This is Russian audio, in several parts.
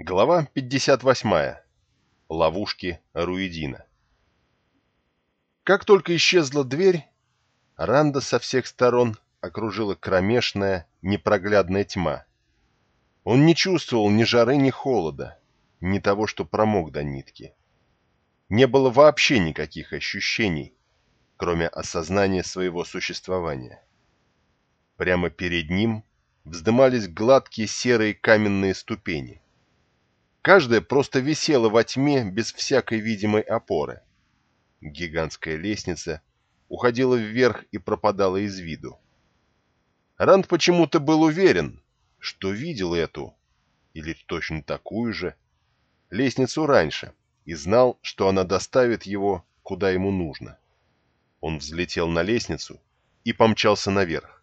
Глава 58. Ловушки Руидина. Как только исчезла дверь, Ранда со всех сторон окружила кромешная, непроглядная тьма. Он не чувствовал ни жары, ни холода, ни того, что промок до нитки. Не было вообще никаких ощущений, кроме осознания своего существования. Прямо перед ним вздымались гладкие серые каменные ступени. Каждая просто висела во тьме без всякой видимой опоры. Гигантская лестница уходила вверх и пропадала из виду. Ранд почему-то был уверен, что видел эту, или точно такую же, лестницу раньше, и знал, что она доставит его, куда ему нужно. Он взлетел на лестницу и помчался наверх.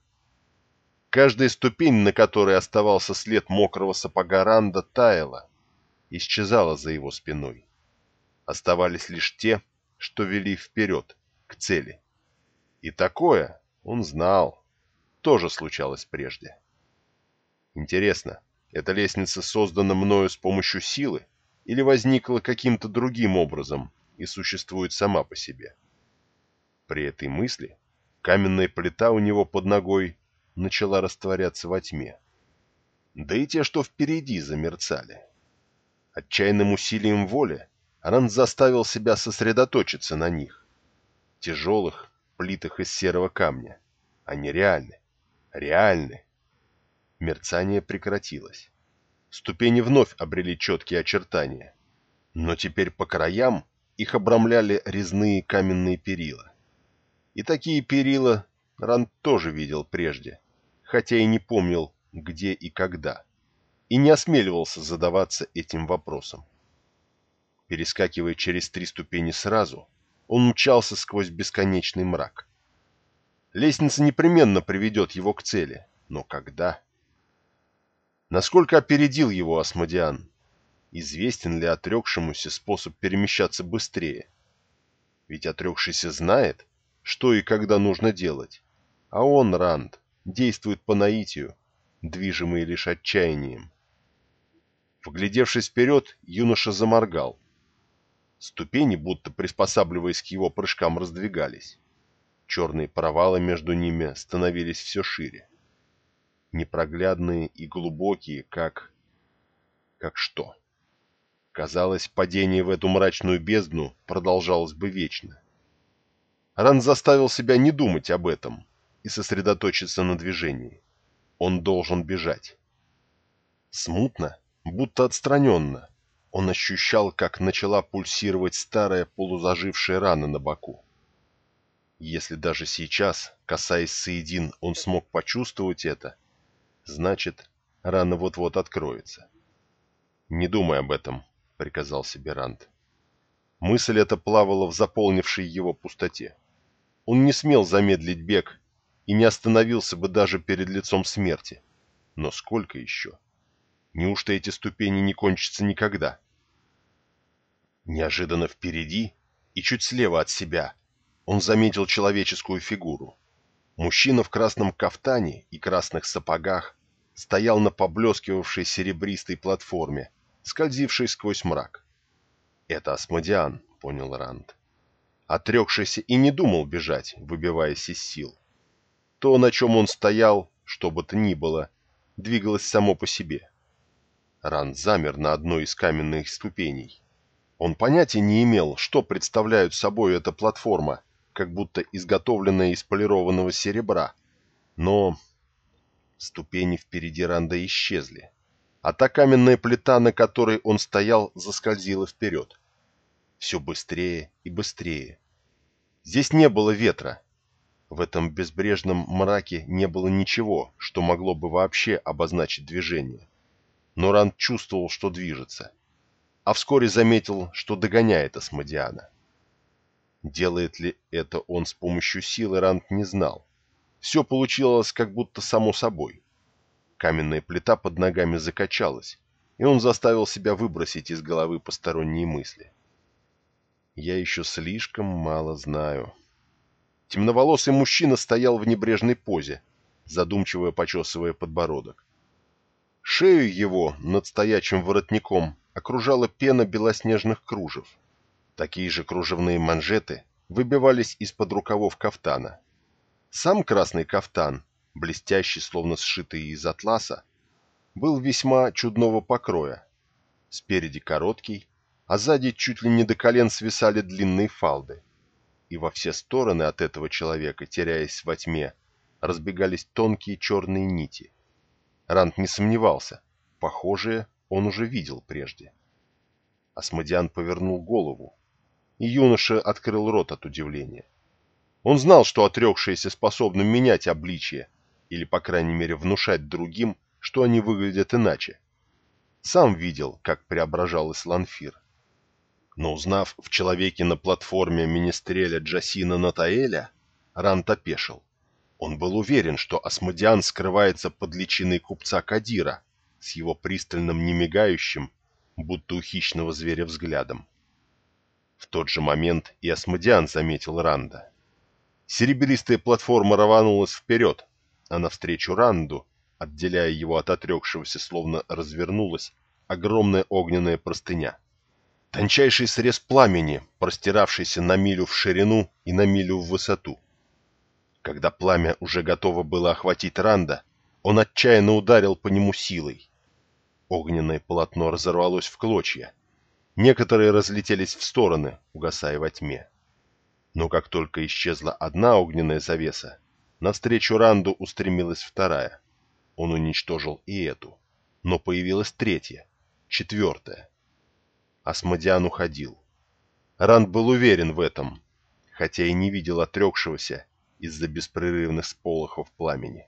Каждая ступень, на которой оставался след мокрого сапога Ранда, таяла, исчезала за его спиной. Оставались лишь те, что вели вперед, к цели. И такое, он знал, тоже случалось прежде. Интересно, эта лестница создана мною с помощью силы или возникла каким-то другим образом и существует сама по себе? При этой мысли каменная плита у него под ногой начала растворяться во тьме. Да и те, что впереди, замерцали. Отчаянным усилием воли Ранд заставил себя сосредоточиться на них. Тяжелых плитах из серого камня. Они реальны. Реальны. Мерцание прекратилось. Ступени вновь обрели четкие очертания. Но теперь по краям их обрамляли резные каменные перила. И такие перила Ранд тоже видел прежде, хотя и не помнил, где и когда и не осмеливался задаваться этим вопросом. Перескакивая через три ступени сразу, он мчался сквозь бесконечный мрак. Лестница непременно приведет его к цели, но когда? Насколько опередил его Асмодиан? Известен ли отрекшемуся способ перемещаться быстрее? Ведь отрекшийся знает, что и когда нужно делать, а он, Ранд, действует по наитию, движимый лишь отчаянием. Вглядевшись вперед, юноша заморгал. Ступени, будто приспосабливаясь к его прыжкам, раздвигались. Черные провалы между ними становились все шире. Непроглядные и глубокие, как... Как что? Казалось, падение в эту мрачную бездну продолжалось бы вечно. Ран заставил себя не думать об этом и сосредоточиться на движении. Он должен бежать. Смутно, будто отстраненно. Он ощущал, как начала пульсировать старая полузажившая рана на боку. Если даже сейчас, касаясь Саидин, он смог почувствовать это, значит, рана вот-вот откроется. «Не думай об этом», — приказал себе Рант. Мысль эта плавала в заполнившей его пустоте. Он не смел замедлить бег и не остановился бы даже перед лицом смерти. Но сколько еще? Неужто эти ступени не кончатся никогда? Неожиданно впереди и чуть слева от себя он заметил человеческую фигуру. Мужчина в красном кафтане и красных сапогах стоял на поблескивавшей серебристой платформе, скользившей сквозь мрак. «Это Асмодиан», — понял Ранд. Отрекшийся и не думал бежать, выбиваясь из сил. То, на чем он стоял, что бы то ни было, двигалось само по себе. Ран замер на одной из каменных ступеней. Он понятия не имел, что представляют собой эта платформа, как будто изготовленная из полированного серебра. Но ступени впереди Ранда исчезли, а та каменная плита, на которой он стоял, заскользила вперед. Все быстрее и быстрее. Здесь не было ветра. В этом безбрежном мраке не было ничего, что могло бы вообще обозначить движение но Ранд чувствовал, что движется. А вскоре заметил, что догоняет Асмодиана. Делает ли это он с помощью силы, Ранд не знал. Все получилось как будто само собой. Каменная плита под ногами закачалась, и он заставил себя выбросить из головы посторонние мысли. «Я еще слишком мало знаю». Темноволосый мужчина стоял в небрежной позе, задумчиво почесывая подбородок. Шею его над стоячим воротником окружала пена белоснежных кружев. Такие же кружевные манжеты выбивались из-под рукавов кафтана. Сам красный кафтан, блестящий, словно сшитый из атласа, был весьма чудного покроя. Спереди короткий, а сзади чуть ли не до колен свисали длинные фалды. И во все стороны от этого человека, теряясь во тьме, разбегались тонкие черные нити. Рант не сомневался, похожие он уже видел прежде. Асмодиан повернул голову, и юноша открыл рот от удивления. Он знал, что отрекшиеся способны менять обличие, или, по крайней мере, внушать другим, что они выглядят иначе. Сам видел, как преображалась Ланфир. Но узнав в человеке на платформе министреля Джасина Натаэля, Рант опешил. Он был уверен, что Асмодиан скрывается под личиной купца Кадира с его пристальным немигающим, будто у хищного зверя взглядом. В тот же момент и Асмодиан заметил Ранда. Серебристая платформа рванулась вперед, а навстречу Ранду, отделяя его от отрекшегося, словно развернулась, огромная огненная простыня. Тончайший срез пламени, простиравшийся на милю в ширину и на милю в высоту. Когда пламя уже готово было охватить Ранда, он отчаянно ударил по нему силой. Огненное полотно разорвалось в клочья. Некоторые разлетелись в стороны, угасая во тьме. Но как только исчезла одна огненная завеса, навстречу Ранду устремилась вторая. Он уничтожил и эту. Но появилась третья, четвертая. Асмодиан уходил. Ранд был уверен в этом, хотя и не видел отрекшегося из-за беспрерывных сполохов пламени.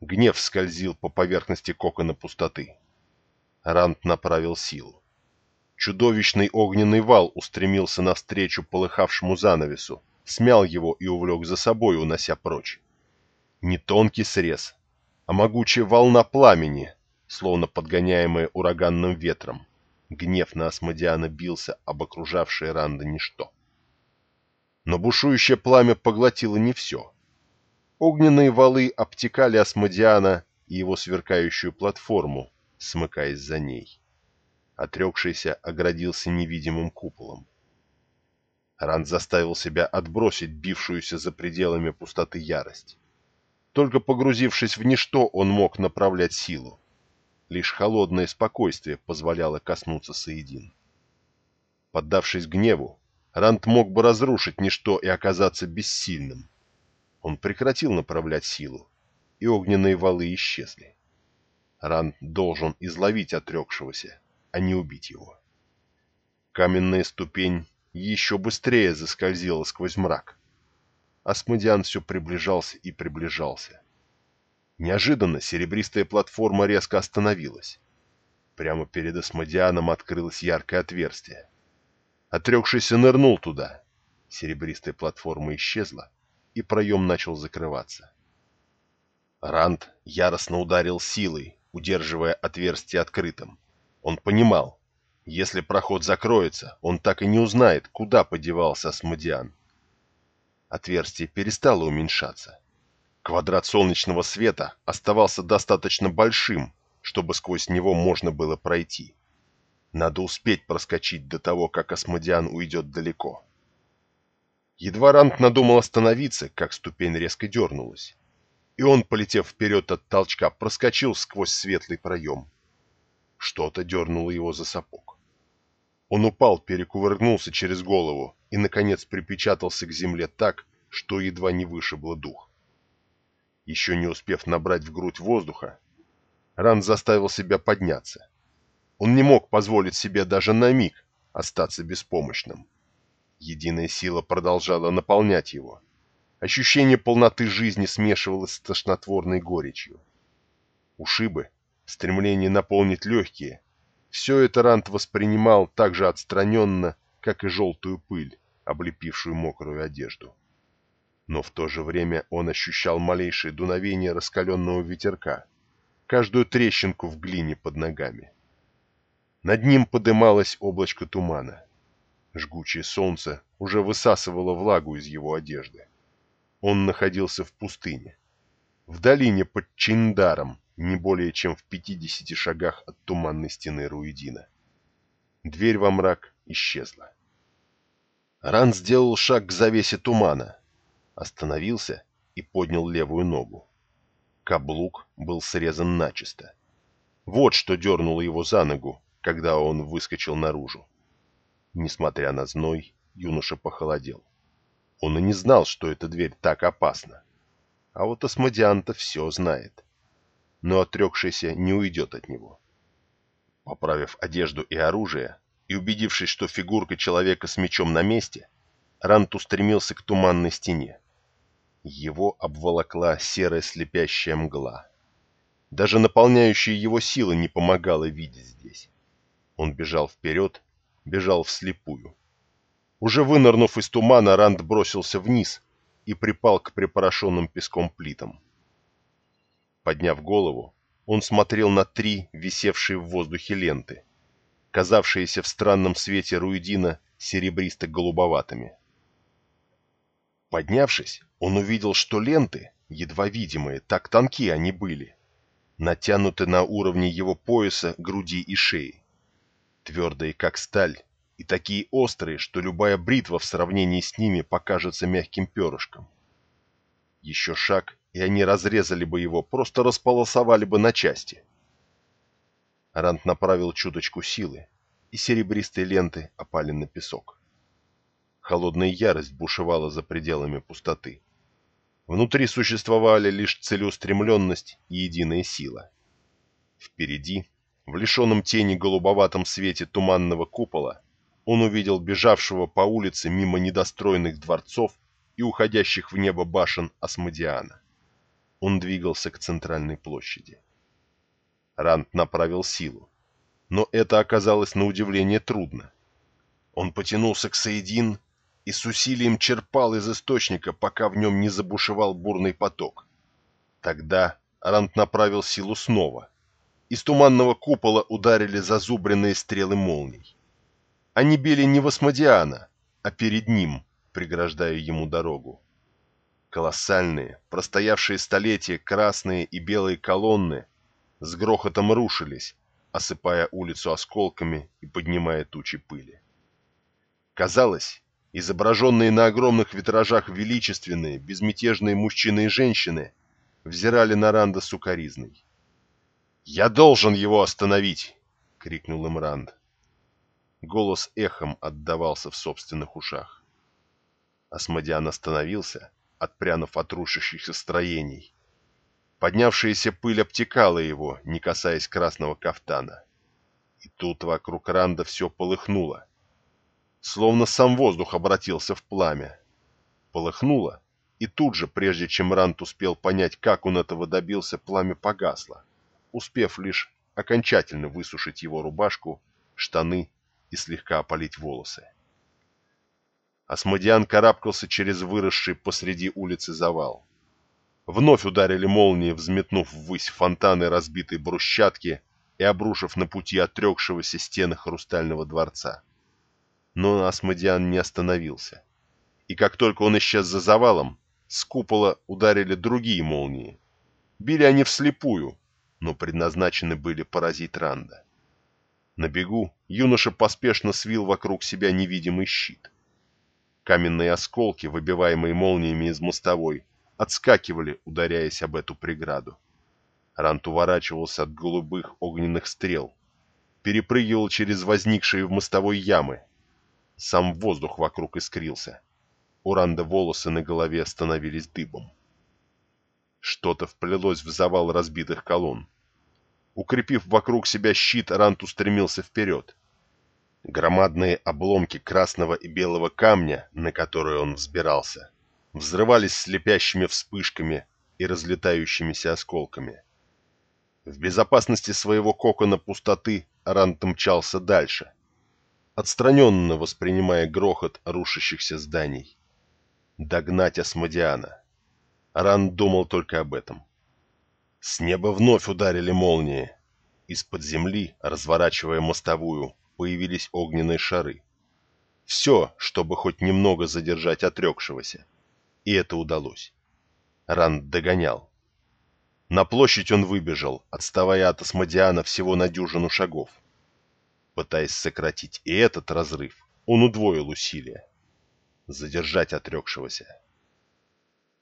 Гнев скользил по поверхности кокона пустоты. Ранд направил силу. Чудовищный огненный вал устремился навстречу полыхавшему занавесу, смял его и увлек за собой, унося прочь. Не тонкий срез, а могучая волна пламени, словно подгоняемая ураганным ветром. Гнев на Асмодиана бился об окружавшее Ранда ничто. Но бушующее пламя поглотило не все. Огненные валы обтекали Асмодиана и его сверкающую платформу, смыкаясь за ней. Отрекшийся оградился невидимым куполом. Ранд заставил себя отбросить бившуюся за пределами пустоты ярость. Только погрузившись в ничто, он мог направлять силу. Лишь холодное спокойствие позволяло коснуться соедин. Поддавшись гневу, Рант мог бы разрушить ничто и оказаться бессильным. Он прекратил направлять силу, и огненные валы исчезли. Рант должен изловить отрекшегося, а не убить его. Каменная ступень еще быстрее заскользила сквозь мрак. Асмодиан все приближался и приближался. Неожиданно серебристая платформа резко остановилась. Прямо перед Асмодианом открылось яркое отверстие. Отрекшийся нырнул туда. Серебристая платформа исчезла, и проем начал закрываться. Ранд яростно ударил силой, удерживая отверстие открытым. Он понимал, если проход закроется, он так и не узнает, куда подевался Асмодиан. Отверстие перестало уменьшаться. Квадрат солнечного света оставался достаточно большим, чтобы сквозь него можно было пройти. Надо успеть проскочить до того, как Асмодиан уйдет далеко. Едва Рант надумал остановиться, как ступень резко дернулась. И он, полетев вперед от толчка, проскочил сквозь светлый проем. Что-то дернуло его за сапог. Он упал, перекувыргнулся через голову и, наконец, припечатался к земле так, что едва не вышибло дух. Еще не успев набрать в грудь воздуха, Ран заставил себя подняться. Он не мог позволить себе даже на миг остаться беспомощным. Единая сила продолжала наполнять его. Ощущение полноты жизни смешивалось с тошнотворной горечью. Ушибы, стремление наполнить легкие — все это Рант воспринимал так же отстраненно, как и желтую пыль, облепившую мокрую одежду. Но в то же время он ощущал малейшее дуновение раскаленного ветерка, каждую трещинку в глине под ногами. Над ним подымалось облачко тумана. Жгучее солнце уже высасывало влагу из его одежды. Он находился в пустыне. В долине под Чиндаром, не более чем в 50 шагах от туманной стены Руидина. Дверь во мрак исчезла. Ран сделал шаг к завесе тумана, остановился и поднял левую ногу. Каблук был срезан начисто. Вот что дернуло его за ногу, когда он выскочил наружу. Несмотря на зной, юноша похолодел. Он и не знал, что эта дверь так опасна. А вот Асмодиан-то все знает. Но отрекшийся не уйдет от него. Поправив одежду и оружие, и убедившись, что фигурка человека с мечом на месте, Рант устремился к туманной стене. Его обволокла серая слепящая мгла. Даже наполняющая его сила не помогала видеть здесь. Он бежал вперед, бежал вслепую. Уже вынырнув из тумана, Ранд бросился вниз и припал к припорошенным песком плитам. Подняв голову, он смотрел на три висевшие в воздухе ленты, казавшиеся в странном свете руидина серебристо-голубоватыми. Поднявшись, он увидел, что ленты, едва видимые, так тонкие они были, натянуты на уровне его пояса, груди и шеи. Твердые, как сталь, и такие острые, что любая бритва в сравнении с ними покажется мягким перышком. Еще шаг, и они разрезали бы его, просто располосовали бы на части. Рант направил чуточку силы, и серебристые ленты опали на песок. Холодная ярость бушевала за пределами пустоты. Внутри существовали лишь целеустремленность и единая сила. Впереди, в лишенном тени голубоватом свете туманного купола, он увидел бежавшего по улице мимо недостроенных дворцов и уходящих в небо башен Асмодиана. Он двигался к центральной площади. Рант направил силу, но это оказалось на удивление трудно. Он потянулся к Саидин и с усилием черпал из источника, пока в нем не забушевал бурный поток. Тогда Рант направил силу снова. Из туманного купола ударили зазубренные стрелы молний. Они били не в Асмодиана, а перед ним, преграждая ему дорогу. Колоссальные, простоявшие столетия красные и белые колонны с грохотом рушились, осыпая улицу осколками и поднимая тучи пыли. Казалось, Изображенные на огромных витражах величественные, безмятежные мужчины и женщины взирали на Ранда сукоризной. «Я должен его остановить!» — крикнул им Ранд. Голос эхом отдавался в собственных ушах. Асмодиан остановился, отпрянув от рушащихся строений. Поднявшаяся пыль обтекала его, не касаясь красного кафтана. И тут вокруг Ранда все полыхнуло словно сам воздух обратился в пламя. Полыхнуло, и тут же, прежде чем Рант успел понять, как он этого добился, пламя погасло, успев лишь окончательно высушить его рубашку, штаны и слегка опалить волосы. Асмодиан карабкался через выросший посреди улицы завал. Вновь ударили молнии, взметнув ввысь фонтаны разбитой брусчатки и обрушив на пути отрекшегося стены хрустального дворца но Асмодиан не остановился. И как только он исчез за завалом, с купола ударили другие молнии. Били они вслепую, но предназначены были поразить Ранда. На бегу юноша поспешно свил вокруг себя невидимый щит. Каменные осколки, выбиваемые молниями из мостовой, отскакивали, ударяясь об эту преграду. Рант уворачивался от голубых огненных стрел, перепрыгивал через возникшие в мостовой ямы, сам воздух вокруг искрился. У Ранда волосы на голове становились дыбом. Что-то вплелось в завал разбитых колонн. Укрепив вокруг себя щит, Рант устремился вперед. Громадные обломки красного и белого камня, на которые он взбирался, взрывались слепящими вспышками и разлетающимися осколками. В безопасности своего кокона пустоты Рант мчался дальше — отстраненно воспринимая грохот рушащихся зданий. Догнать Асмодиана. Ран думал только об этом. С неба вновь ударили молнии. Из-под земли, разворачивая мостовую, появились огненные шары. Все, чтобы хоть немного задержать отрекшегося. И это удалось. Ранд догонял. На площадь он выбежал, отставая от Асмодиана всего на дюжину шагов. Пытаясь сократить и этот разрыв, он удвоил усилия. Задержать отрекшегося.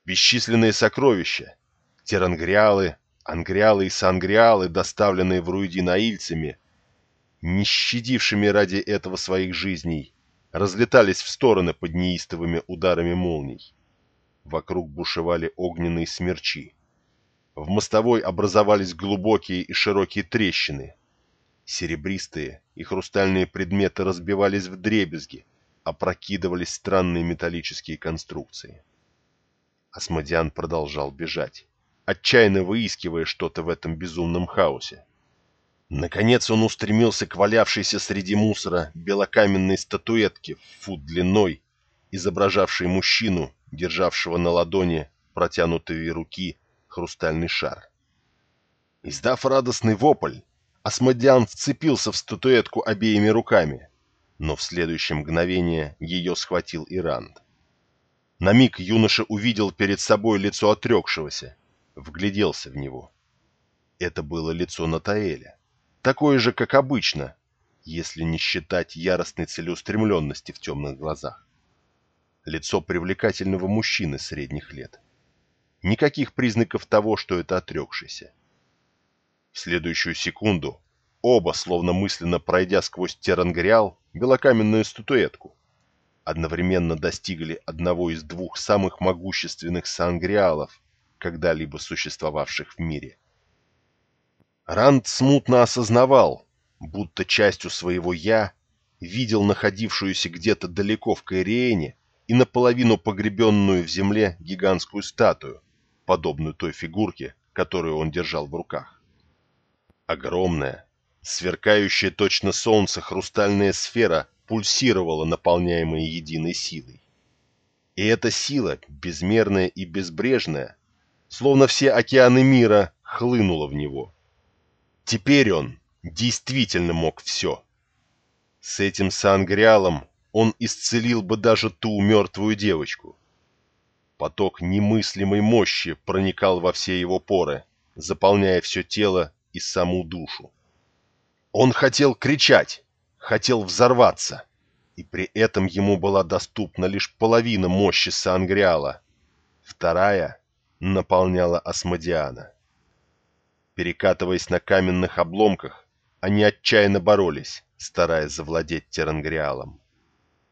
Бесчисленные сокровища, терангриалы, ангриалы и сангриалы, доставленные в Руидин аильцами, не щадившими ради этого своих жизней, разлетались в стороны под неистовыми ударами молний. Вокруг бушевали огненные смерчи. В мостовой образовались глубокие и широкие трещины. Серебристые и хрустальные предметы разбивались в дребезги, опрокидывались странные металлические конструкции. Асмодиан продолжал бежать, отчаянно выискивая что-то в этом безумном хаосе. Наконец он устремился к валявшейся среди мусора белокаменной статуэтке в фут длиной, изображавшей мужчину, державшего на ладони протянутые руки хрустальный шар. Издав радостный вопль, Асмодиан вцепился в статуэтку обеими руками, но в следующее мгновение ее схватил Иранд. На миг юноша увидел перед собой лицо отрекшегося, вгляделся в него. Это было лицо Натаэля такое же, как обычно, если не считать яростной целеустремленности в темных глазах. Лицо привлекательного мужчины средних лет. Никаких признаков того, что это отрекшийся. В следующую секунду оба, словно мысленно пройдя сквозь терангриал, белокаменную статуэтку, одновременно достигли одного из двух самых могущественных сангриалов, когда-либо существовавших в мире. Ранд смутно осознавал, будто частью своего «я» видел находившуюся где-то далеко в Каириэне и наполовину погребенную в земле гигантскую статую, подобную той фигурке, которую он держал в руках. Огромная, сверкающая точно солнце хрустальная сфера пульсировала, наполняемая единой силой. И эта сила, безмерная и безбрежная, словно все океаны мира, хлынула в него – Теперь он действительно мог все. С этим сангриалом он исцелил бы даже ту мертвую девочку. Поток немыслимой мощи проникал во все его поры, заполняя все тело и саму душу. Он хотел кричать, хотел взорваться, и при этом ему была доступна лишь половина мощи Сангриала. Вторая наполняла Асмодиана. Перекатываясь на каменных обломках, они отчаянно боролись, стараясь завладеть Терангриалом.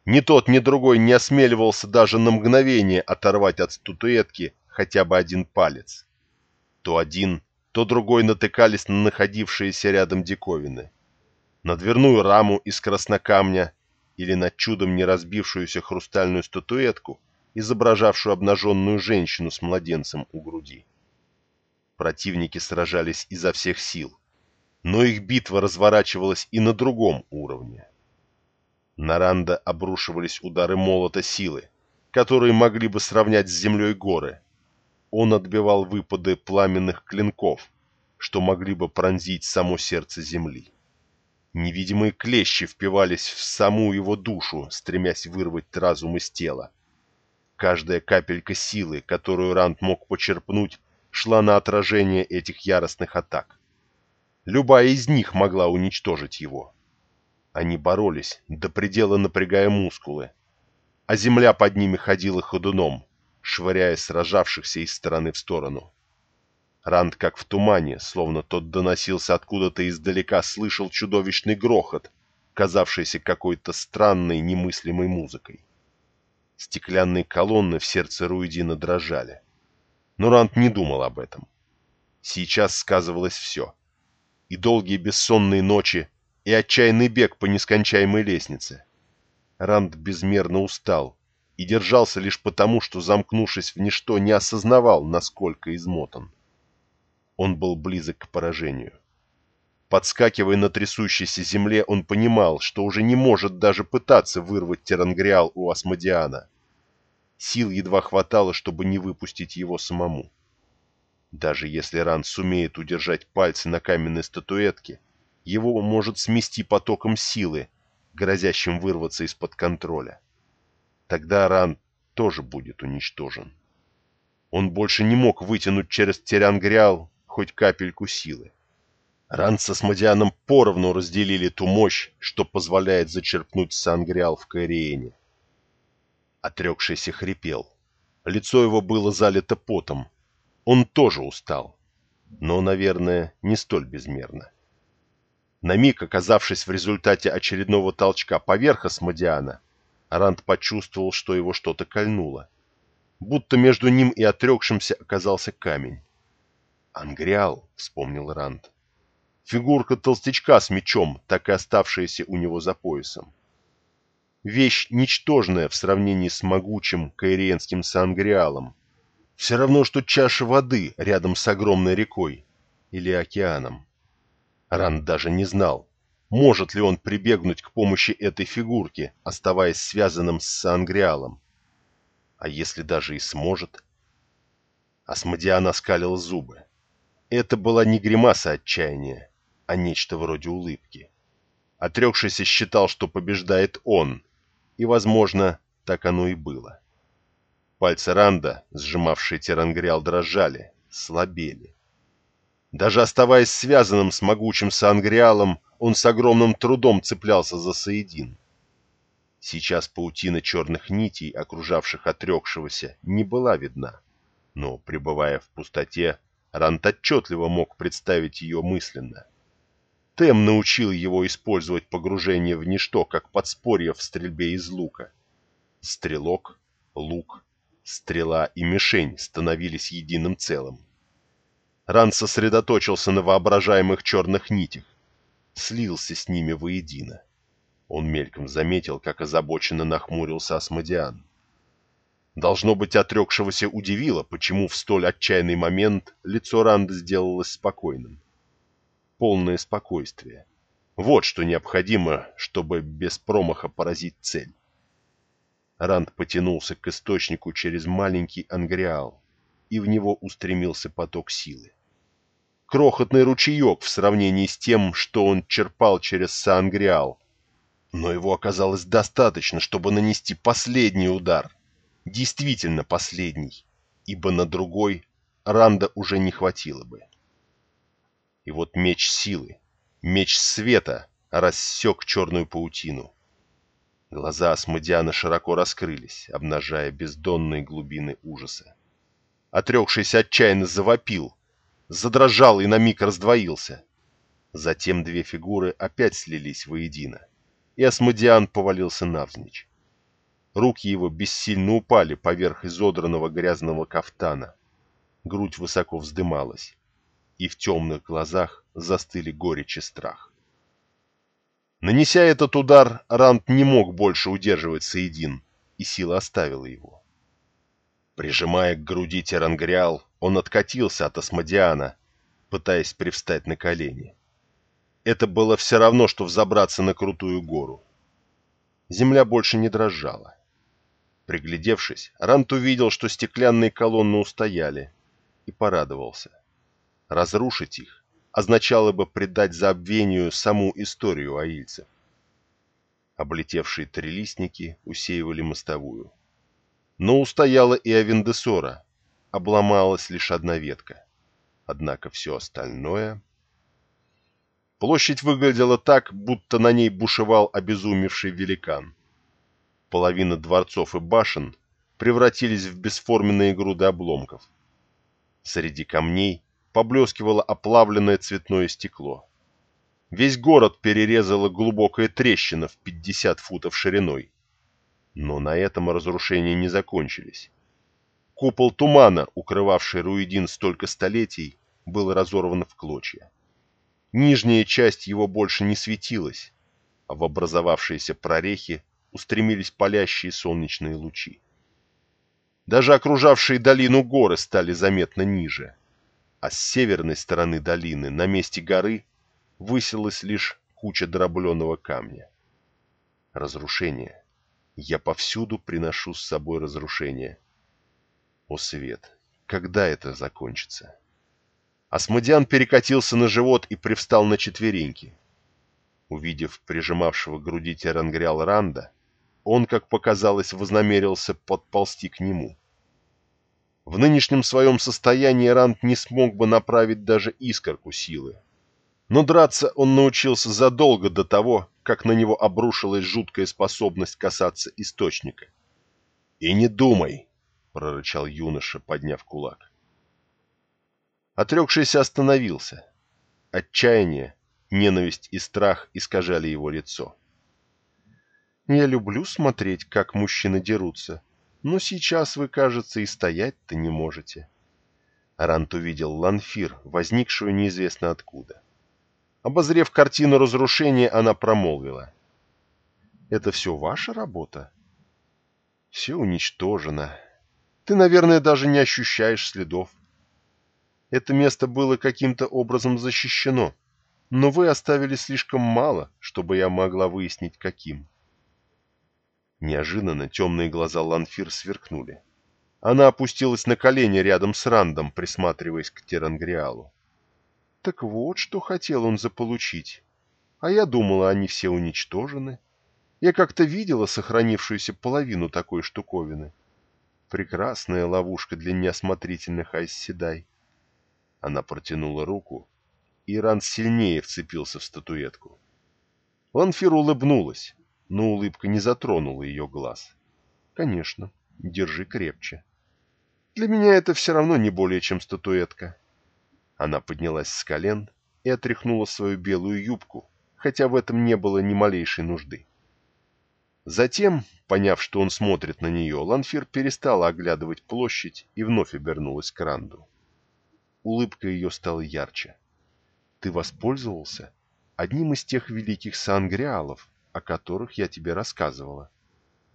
Ни тот, ни другой не осмеливался даже на мгновение оторвать от статуэтки хотя бы один палец. То один, то другой натыкались на находившиеся рядом диковины. На дверную раму из краснокамня или на чудом не разбившуюся хрустальную статуэтку, изображавшую обнаженную женщину с младенцем у груди. Противники сражались изо всех сил, но их битва разворачивалась и на другом уровне. На Ранда обрушивались удары молота силы, которые могли бы сравнять с землей горы. Он отбивал выпады пламенных клинков, что могли бы пронзить само сердце земли. Невидимые клещи впивались в саму его душу, стремясь вырвать разум из тела. Каждая капелька силы, которую Ранд мог почерпнуть, шла на отражение этих яростных атак. Любая из них могла уничтожить его. Они боролись, до предела напрягая мускулы, а земля под ними ходила ходуном, швыряя сражавшихся из стороны в сторону. Ранд, как в тумане, словно тот доносился откуда-то издалека, слышал чудовищный грохот, казавшийся какой-то странной, немыслимой музыкой. Стеклянные колонны в сердце Руидина дрожали. Но Рант не думал об этом. Сейчас сказывалось все. И долгие бессонные ночи, и отчаянный бег по нескончаемой лестнице. Ранд безмерно устал и держался лишь потому, что, замкнувшись в ничто, не осознавал, насколько измотан. Он был близок к поражению. Подскакивая на трясущейся земле, он понимал, что уже не может даже пытаться вырвать Терангриал у Асмодиана. Сил едва хватало, чтобы не выпустить его самому. Даже если Ран сумеет удержать пальцы на каменной статуэтке, его может смести потоком силы, грозящим вырваться из-под контроля. Тогда Ран тоже будет уничтожен. Он больше не мог вытянуть через Терянгриал хоть капельку силы. Ран со Смодианом поровну разделили ту мощь, что позволяет зачерпнуть Сангриал в Каириене. Отрекшийся хрипел. Лицо его было залито потом. Он тоже устал. Но, наверное, не столь безмерно. На миг, оказавшись в результате очередного толчка поверх Асмодиана, Ранд почувствовал, что его что-то кольнуло. Будто между ним и отрекшимся оказался камень. «Ангриал», — вспомнил Ранд. Фигурка толстячка с мечом, так и оставшаяся у него за поясом. Вещь ничтожная в сравнении с могучим каириенским сангриалом. Все равно, что чаша воды рядом с огромной рекой или океаном. Ранд даже не знал, может ли он прибегнуть к помощи этой фигурки, оставаясь связанным с Сангриалом. А если даже и сможет? Асмодиан оскалил зубы. Это была не гримаса отчаяния, а нечто вроде улыбки. Отрекшийся считал, что побеждает он, и, возможно, так оно и было. Пальцы Ранда, сжимавшие Терангриал, дрожали, слабели. Даже оставаясь связанным с могучим Сангриалом, он с огромным трудом цеплялся за Саидин. Сейчас паутина черных нитей, окружавших отрекшегося, не была видна, но, пребывая в пустоте, Рант отчетливо мог представить ее мысленно. Тем научил его использовать погружение в ничто, как подспорье в стрельбе из лука. Стрелок, лук, стрела и мишень становились единым целым. Ран сосредоточился на воображаемых черных нитях, слился с ними воедино. Он мельком заметил, как озабоченно нахмурился Асмодиан. Должно быть, отрекшегося удивило, почему в столь отчаянный момент лицо Ранда сделалось спокойным полное спокойствие. Вот что необходимо, чтобы без промаха поразить цель. Ранд потянулся к источнику через маленький ангриал, и в него устремился поток силы. Крохотный ручеек в сравнении с тем, что он черпал через Саангриал, но его оказалось достаточно, чтобы нанести последний удар. Действительно последний, ибо на другой Ранда уже не хватило бы. И вот меч силы, меч света рассек черную паутину. Глаза Асмодиана широко раскрылись, обнажая бездонные глубины ужаса. Отрекшийся отчаянно завопил, задрожал и на миг раздвоился. Затем две фигуры опять слились воедино, и Асмодиан повалился навзничь. Руки его бессильно упали поверх изодранного грязного кафтана. Грудь высоко вздымалась и в темных глазах застыли горечь и страх. Нанеся этот удар, Рант не мог больше удерживать Саидин, и сила оставила его. Прижимая к груди Терангриал, он откатился от Асмодиана, пытаясь привстать на колени. Это было все равно, что взобраться на крутую гору. Земля больше не дрожала. Приглядевшись, Рант увидел, что стеклянные колонны устояли, и порадовался. Разрушить их означало бы предать забвению саму историю аильцев. Облетевшие трелистники усеивали мостовую. Но устояла и Авендесора, обломалась лишь одна ветка. Однако все остальное... Площадь выглядела так, будто на ней бушевал обезумевший великан. Половина дворцов и башен превратились в бесформенные груды обломков. Среди камней поблескивало оплавленное цветное стекло. Весь город перерезала глубокая трещина в 50 футов шириной. Но на этом разрушения не закончились. Купол тумана, укрывавший Руидин столько столетий, был разорван в клочья. Нижняя часть его больше не светилась, а в образовавшиеся прорехи устремились палящие солнечные лучи. Даже окружавшие долину горы стали заметно ниже а с северной стороны долины, на месте горы, высилась лишь куча дробленого камня. Разрушение. Я повсюду приношу с собой разрушение. О, свет, когда это закончится? Асмодиан перекатился на живот и привстал на четвереньки. Увидев прижимавшего к груди Терангриал Ранда, он, как показалось, вознамерился подползти к нему. В нынешнем своем состоянии Ранд не смог бы направить даже искорку силы. Но драться он научился задолго до того, как на него обрушилась жуткая способность касаться источника. «И не думай!» — прорычал юноша, подняв кулак. Отрекшийся остановился. Отчаяние, ненависть и страх искажали его лицо. «Я люблю смотреть, как мужчины дерутся, но сейчас вы, кажется, и стоять-то не можете». Рант увидел Ланфир, возникшую неизвестно откуда. Обозрев картину разрушения, она промолвила. «Это все ваша работа?» «Все уничтожено. Ты, наверное, даже не ощущаешь следов. Это место было каким-то образом защищено, но вы оставили слишком мало, чтобы я могла выяснить, каким». Неожиданно темные глаза Ланфир сверкнули. Она опустилась на колени рядом с Рандом, присматриваясь к Терангриалу. Так вот, что хотел он заполучить. А я думала, они все уничтожены. Я как-то видела сохранившуюся половину такой штуковины. Прекрасная ловушка для неосмотрительных айсседай. Она протянула руку, и Ран сильнее вцепился в статуэтку. Ланфир улыбнулась, но улыбка не затронула ее глаз. «Конечно, держи крепче. Для меня это все равно не более чем статуэтка. Она поднялась с колен и отряхнула свою белую юбку, хотя в этом не было ни малейшей нужды. Затем, поняв, что он смотрит на нее, Ланфир перестала оглядывать площадь и вновь обернулась к Ранду. Улыбка ее стала ярче. «Ты воспользовался одним из тех великих сангриалов, о которых я тебе рассказывала.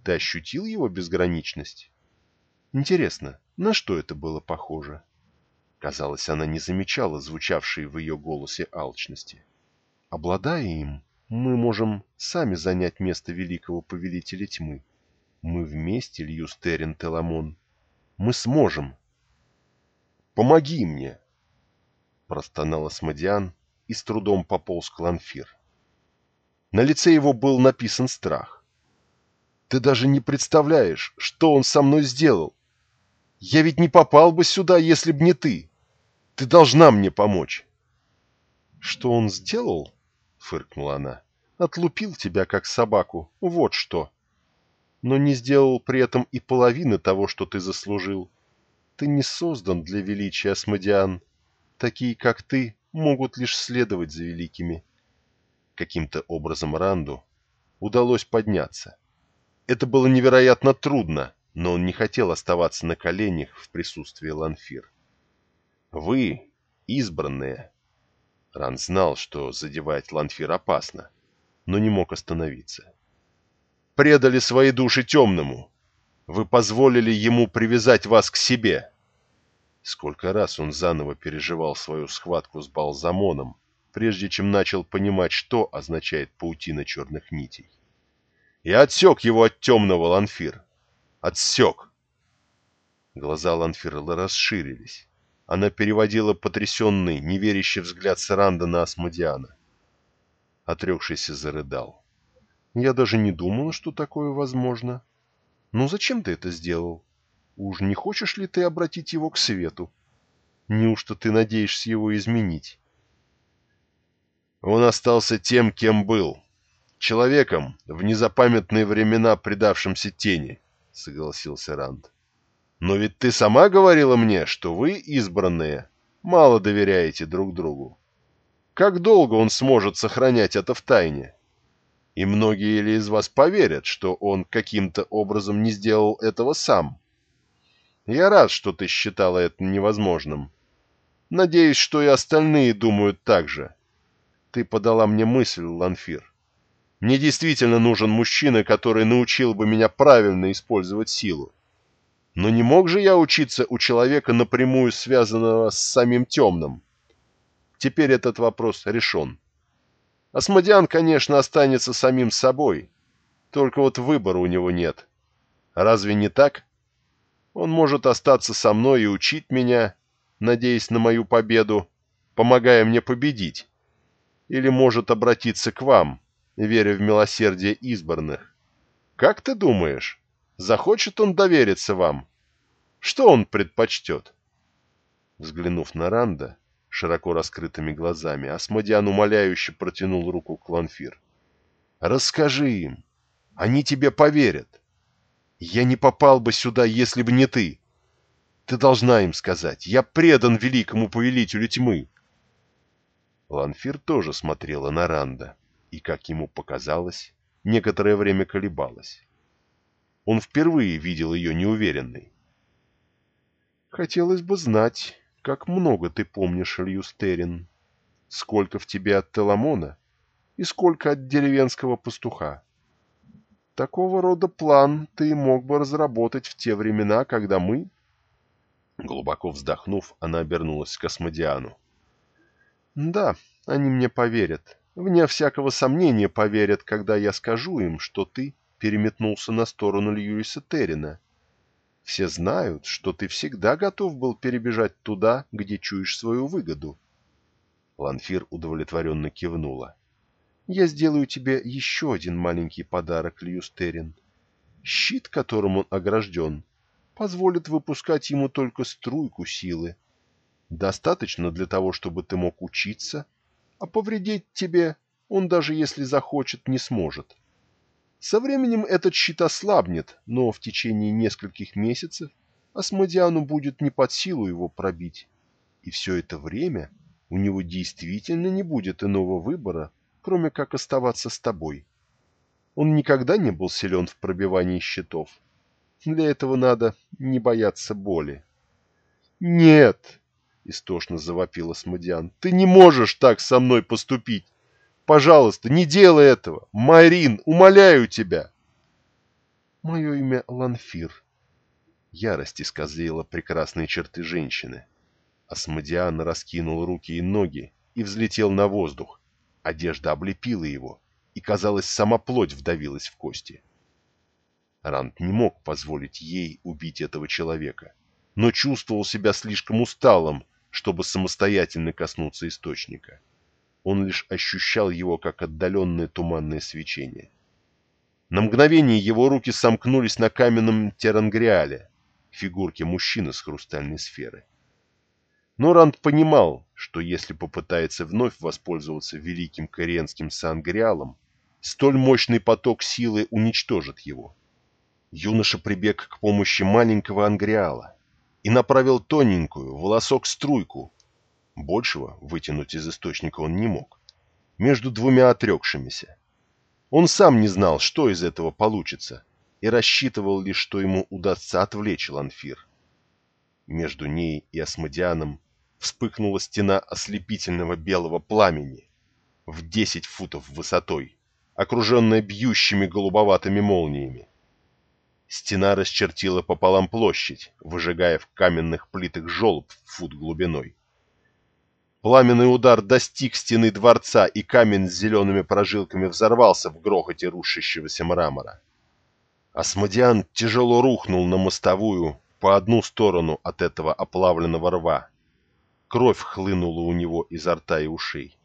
Ты ощутил его безграничность? Интересно, на что это было похоже?» Казалось, она не замечала звучавшей в ее голосе алчности. «Обладая им, мы можем сами занять место великого повелителя тьмы. Мы вместе, Льюстерин Теламон. Мы сможем!» «Помоги мне!» Простонал Асмодиан и с трудом пополз к Ланфир. На лице его был написан страх. «Ты даже не представляешь, что он со мной сделал! Я ведь не попал бы сюда, если б не ты!» Ты должна мне помочь. Что он сделал? Фыркнула она. Отлупил тебя, как собаку. Вот что. Но не сделал при этом и половины того, что ты заслужил. Ты не создан для величия, Асмодиан. Такие, как ты, могут лишь следовать за великими. Каким-то образом Ранду удалось подняться. Это было невероятно трудно, но он не хотел оставаться на коленях в присутствии Ланфир. Вы, избранные. Ран знал, что задевать Ланфир опасно, но не мог остановиться. Предали свои души темному. Вы позволили ему привязать вас к себе. Сколько раз он заново переживал свою схватку с Балзамоном, прежде чем начал понимать, что означает паутина черных нитей. И отсек его от темного Ланфир. Отсек. Глаза Ланфира расширились. Она переводила потрясенный, неверящий взгляд Саранда на Асмодиана. Отрекшийся зарыдал. «Я даже не думала, что такое возможно. Ну зачем ты это сделал? Уж не хочешь ли ты обратить его к свету? Неужто ты надеешься его изменить?» Он остался тем, кем был. Человеком, в незапамятные времена предавшимся тени, — согласился Ранд. Но ведь ты сама говорила мне, что вы, избранные, мало доверяете друг другу. Как долго он сможет сохранять это в тайне? И многие ли из вас поверят, что он каким-то образом не сделал этого сам? Я рад, что ты считала это невозможным. Надеюсь, что и остальные думают так же. Ты подала мне мысль, Ланфир. Мне действительно нужен мужчина, который научил бы меня правильно использовать силу. Но не мог же я учиться у человека, напрямую связанного с самим темным? Теперь этот вопрос решен. Асмодиан, конечно, останется самим собой, только вот выбора у него нет. Разве не так? Он может остаться со мной и учить меня, надеясь на мою победу, помогая мне победить. Или может обратиться к вам, веря в милосердие избранных. Как ты думаешь, захочет он довериться вам? Что он предпочтет? Взглянув на Ранда, широко раскрытыми глазами, Асмодиан умоляюще протянул руку к Ланфир. «Расскажи им. Они тебе поверят. Я не попал бы сюда, если бы не ты. Ты должна им сказать. Я предан великому повелителю тьмы». Ланфир тоже смотрела на Ранда и, как ему показалось, некоторое время колебалась. Он впервые видел ее неуверенной. «Хотелось бы знать, как много ты помнишь, Льюстерин. Сколько в тебе от Теламона и сколько от деревенского пастуха. Такого рода план ты мог бы разработать в те времена, когда мы...» Глубоко вздохнув, она обернулась к Космодиану. «Да, они мне поверят. Вне всякого сомнения поверят, когда я скажу им, что ты переметнулся на сторону Льюиса Террина все знают, что ты всегда готов был перебежать туда, где чуешь свою выгоду. Ланфир удовлетворенно кивнула. Я сделаю тебе еще один маленький подарок, Льюстерин. Щит, которым он огражден, позволит выпускать ему только струйку силы. Достаточно для того, чтобы ты мог учиться, а повредить тебе он даже если захочет не сможет. Со временем этот щит ослабнет, но в течение нескольких месяцев Асмодиану будет не под силу его пробить. И все это время у него действительно не будет иного выбора, кроме как оставаться с тобой. Он никогда не был силен в пробивании щитов. Для этого надо не бояться боли. «Нет!» — истошно завопил Асмодиан. «Ты не можешь так со мной поступить! Пожалуйста, не делай этого! Марин, умоляю тебя!» «Мое имя Ланфир». Ярость исказила прекрасные черты женщины. Асмодиан раскинул руки и ноги и взлетел на воздух. Одежда облепила его, и, казалось, сама плоть вдавилась в кости. Ранд не мог позволить ей убить этого человека, но чувствовал себя слишком усталым, чтобы самостоятельно коснуться источника он лишь ощущал его как отдаленное туманное свечение. На мгновение его руки сомкнулись на каменном терангриале, фигурке мужчины с хрустальной сферы. Но Ранд понимал, что если попытается вновь воспользоваться великим кориенским сангриалом, столь мощный поток силы уничтожит его. Юноша прибег к помощи маленького ангриала и направил тоненькую, волосок-струйку Большего вытянуть из источника он не мог. Между двумя отрекшимися. Он сам не знал, что из этого получится, и рассчитывал лишь, что ему удастся отвлечь Ланфир. Между ней и Асмодианом вспыхнула стена ослепительного белого пламени в десять футов высотой, окруженная бьющими голубоватыми молниями. Стена расчертила пополам площадь, выжигая в каменных плитах желоб в фут глубиной. Пламенный удар достиг стены дворца, и камень с зелеными прожилками взорвался в грохоте рушащегося мрамора. Асмодиан тяжело рухнул на мостовую по одну сторону от этого оплавленного рва. Кровь хлынула у него изо рта и ушей.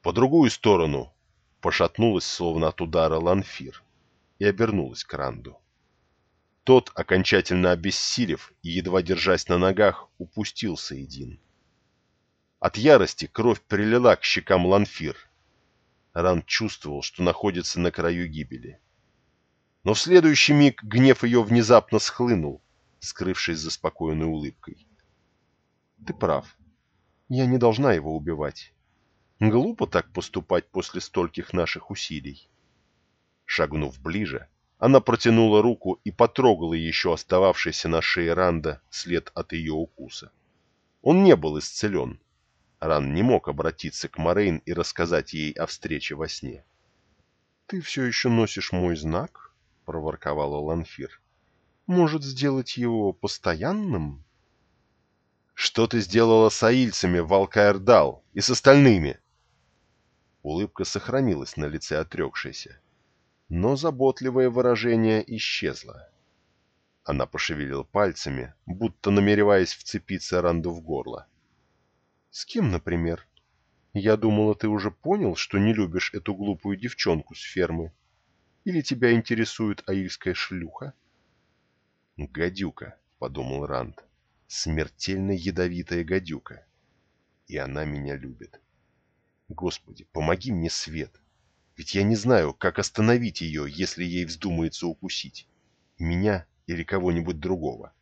По другую сторону пошатнулась, словно от удара, ланфир и обернулась к Ранду. Тот, окончательно обессилев и едва держась на ногах, упустил Саидин. От ярости кровь прилила к щекам Ланфир. Ран чувствовал, что находится на краю гибели. Но в следующий миг гнев ее внезапно схлынул, скрывшись за спокойной улыбкой. «Ты прав. Я не должна его убивать. Глупо так поступать после стольких наших усилий». Шагнув ближе, она протянула руку и потрогала еще остававшийся на шее Ранда след от ее укуса. Он не был исцелен, Ран не мог обратиться к Морейн и рассказать ей о встрече во сне. «Ты все еще носишь мой знак?» — проворковала Ланфир. «Может, сделать его постоянным?» «Что ты сделала с аильцами в Алкаэрдал и с остальными?» Улыбка сохранилась на лице отрекшейся, но заботливое выражение исчезло. Она пошевелила пальцами, будто намереваясь вцепиться Ранду в горло. С кем, например? Я думала, ты уже понял, что не любишь эту глупую девчонку с фермы. Или тебя интересует аильская шлюха? Гадюка, — подумал Ранд. «Смертельно ядовитая гадюка. И она меня любит. Господи, помоги мне, Свет. Ведь я не знаю, как остановить ее, если ей вздумается укусить. Меня или кого-нибудь другого».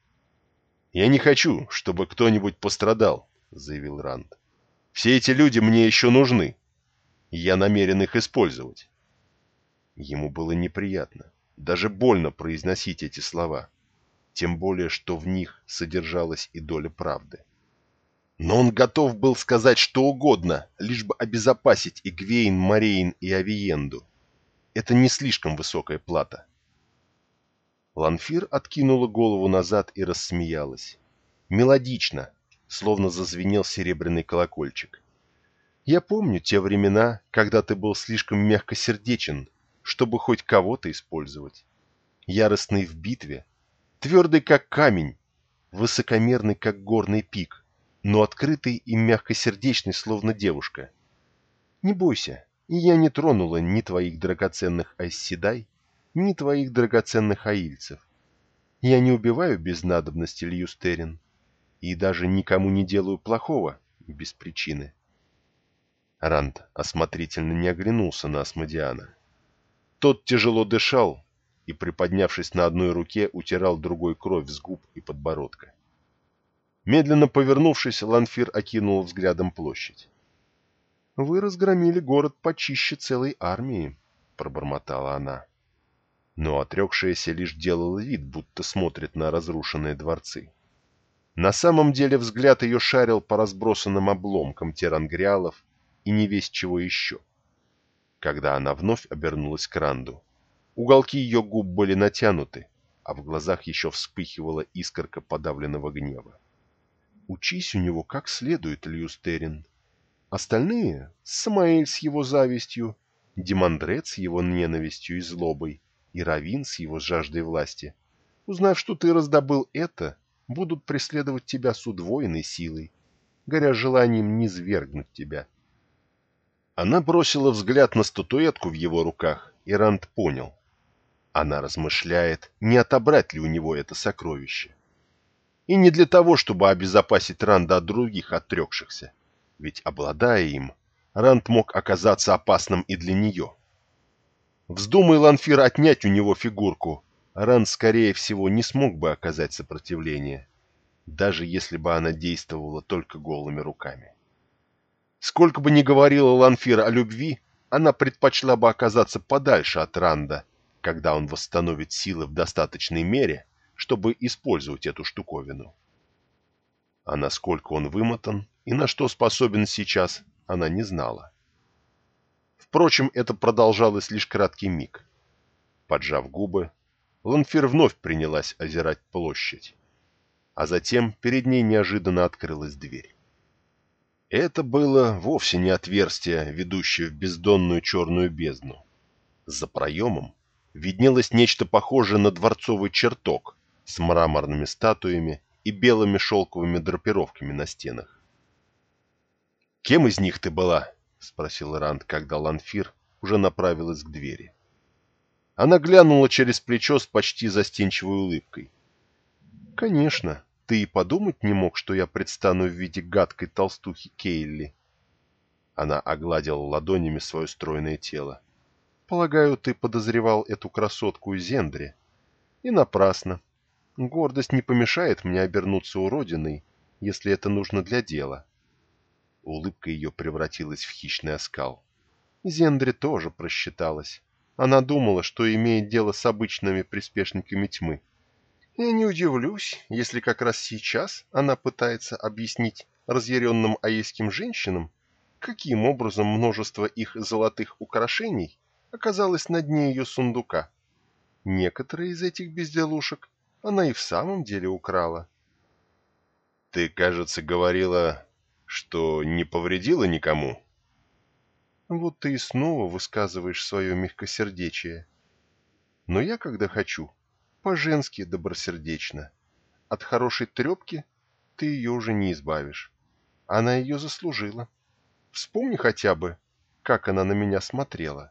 «Я не хочу, чтобы кто-нибудь пострадал», — заявил Ранд. «Все эти люди мне еще нужны. Я намерен их использовать». Ему было неприятно, даже больно произносить эти слова, тем более, что в них содержалась и доля правды. Но он готов был сказать что угодно, лишь бы обезопасить Игвейн, Марейн и Авиенду. Это не слишком высокая плата. Ланфир откинула голову назад и рассмеялась. Мелодично, словно зазвенел серебряный колокольчик. «Я помню те времена, когда ты был слишком мягкосердечен, чтобы хоть кого-то использовать. Яростный в битве, твердый как камень, высокомерный как горный пик, но открытый и мягкосердечный, словно девушка. Не бойся, я не тронула ни твоих драгоценных айсседай, ни твоих драгоценных аильцев. Я не убиваю без надобности Льюстерин, и даже никому не делаю плохого без причины. Ранд осмотрительно не оглянулся на Асмодиана. Тот тяжело дышал и, приподнявшись на одной руке, утирал другой кровь с губ и подбородка. Медленно повернувшись, Ланфир окинул взглядом площадь. «Вы разгромили город почище целой армии», — пробормотала она. Но отрекшаяся лишь делала вид, будто смотрит на разрушенные дворцы. На самом деле взгляд ее шарил по разбросанным обломкам терангриалов и не весь чего еще. — когда она вновь обернулась к Ранду. Уголки ее губ были натянуты, а в глазах еще вспыхивала искорка подавленного гнева. «Учись у него как следует, Льюстерин. Остальные — Самаэль с его завистью, Демандрет с его ненавистью и злобой, и Равин с его жаждой власти. Узнав, что ты раздобыл это, будут преследовать тебя с удвоенной силой, горя желанием низвергнуть тебя. Она бросила взгляд на статуэтку в его руках, и Ранд понял. Она размышляет, не отобрать ли у него это сокровище. И не для того, чтобы обезопасить Ранда от других отрекшихся, ведь, обладая им, Ранд мог оказаться опасным и для нее. Вздумай Ланфир отнять у него фигурку, Ранд, скорее всего, не смог бы оказать сопротивление, даже если бы она действовала только голыми руками. Сколько бы ни говорила Ланфир о любви, она предпочла бы оказаться подальше от Ранда, когда он восстановит силы в достаточной мере, чтобы использовать эту штуковину. А насколько он вымотан и на что способен сейчас, она не знала. Впрочем, это продолжалось лишь краткий миг. Поджав губы, Ланфир вновь принялась озирать площадь. А затем перед ней неожиданно открылась дверь. Это было вовсе не отверстие, ведущее в бездонную черную бездну. За проемом виднелось нечто похожее на дворцовый чертог с мраморными статуями и белыми шелковыми драпировками на стенах. «Кем из них ты была?» — спросил Ранд, когда Ланфир уже направилась к двери. Она глянула через плечо с почти застенчивой улыбкой. «Конечно, ты и подумать не мог, что я предстану в виде гадкой толстухи Кейли. Она огладила ладонями свое стройное тело. Полагаю, ты подозревал эту красотку Зендре. И напрасно. Гордость не помешает мне обернуться уродиной, если это нужно для дела. Улыбка ее превратилась в хищный оскал. Зендре тоже просчиталась. Она думала, что имеет дело с обычными приспешниками тьмы. И не удивлюсь, если как раз сейчас она пытается объяснить разъяренным аильским женщинам, каким образом множество их золотых украшений оказалось на дне ее сундука. Некоторые из этих безделушек она и в самом деле украла. «Ты, кажется, говорила, что не повредила никому?» «Вот ты и снова высказываешь свое мягкосердечие. Но я, когда хочу, по-женски добросердечно. От хорошей трепки ты ее уже не избавишь. Она ее заслужила. Вспомни хотя бы, как она на меня смотрела.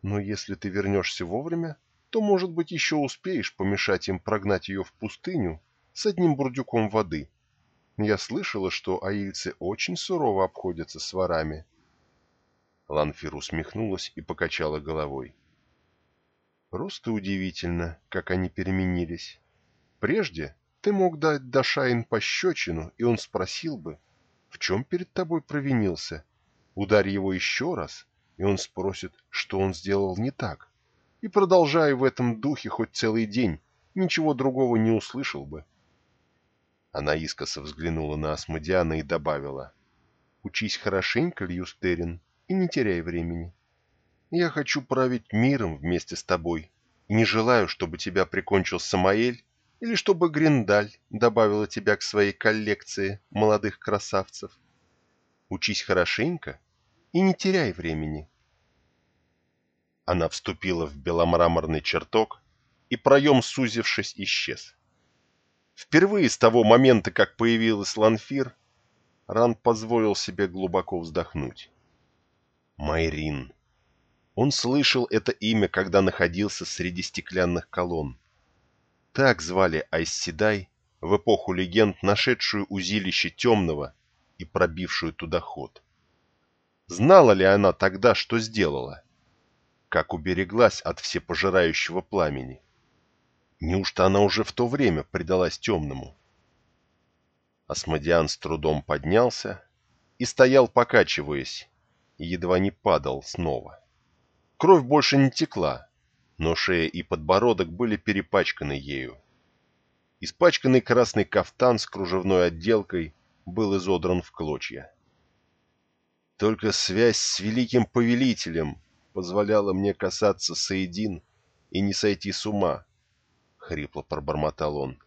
Но если ты вернешься вовремя, то, может быть, еще успеешь помешать им прогнать ее в пустыню с одним бурдюком воды. Я слышала, что аильцы очень сурово обходятся с ворами. Ланфир усмехнулась и покачала головой. Просто удивительно, как они переменились. Прежде ты мог дать Дашайн пощечину, и он спросил бы, в чем перед тобой провинился. Ударь его еще раз, и он спросит, что он сделал не так. И продолжай в этом духе хоть целый день, ничего другого не услышал бы. Она искоса взглянула на Асмодиана и добавила. «Учись хорошенько, Льюстерин, и не теряй времени. Я хочу править миром вместе с тобой, и не желаю, чтобы тебя прикончил Самаэль или чтобы Гриндаль добавила тебя к своей коллекции молодых красавцев. Учись хорошенько и не теряй времени». Она вступила в беломраморный чертог, и проем, сузившись, исчез. Впервые с того момента, как появилась Ланфир, Ран позволил себе глубоко вздохнуть. Майрин. Он слышал это имя, когда находился среди стеклянных колонн. Так звали Айсседай в эпоху легенд, нашедшую узилище темного и пробившую туда ход. Знала ли она тогда, что сделала? Как убереглась от всепожирающего пламени? Неужто она уже в то время предалась темному? Асмодиан с трудом поднялся и стоял, покачиваясь, и едва не падал снова. Кровь больше не текла, но шея и подбородок были перепачканы ею. Испачканный красный кафтан с кружевной отделкой был изодран в клочья. Только связь с великим повелителем позволяла мне касаться Саидин и не сойти с ума, хрипло пробормотал он.